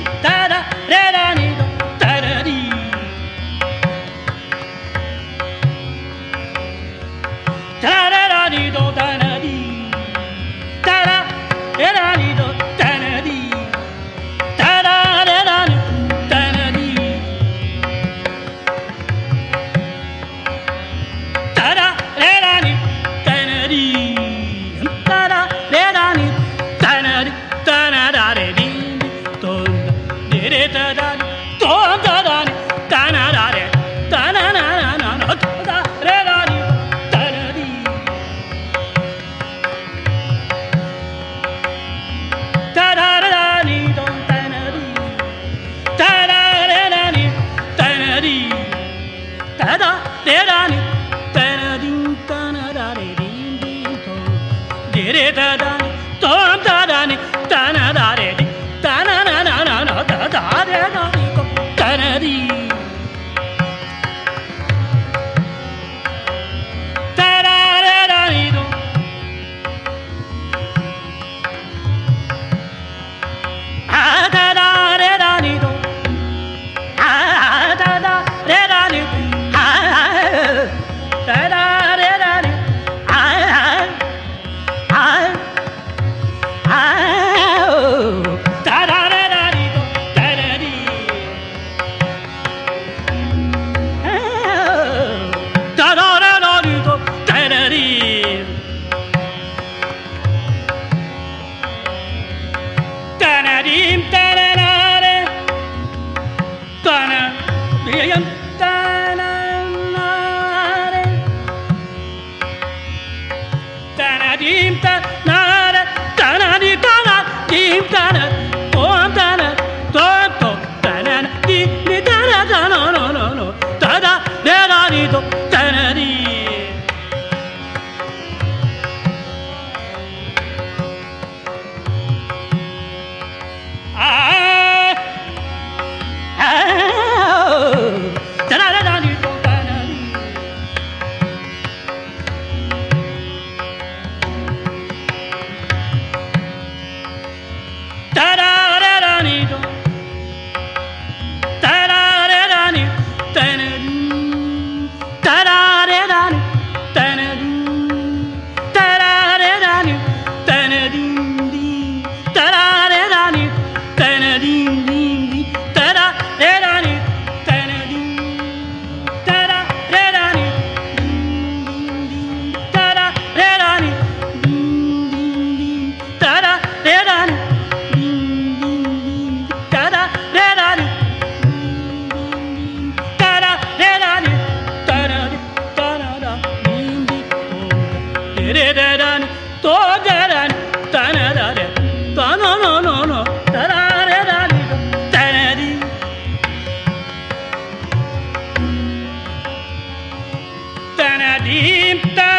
Rita. da de da ni ta da din ta na da re din din to de re da da to da dim da na da da na di da na dim da na Theertha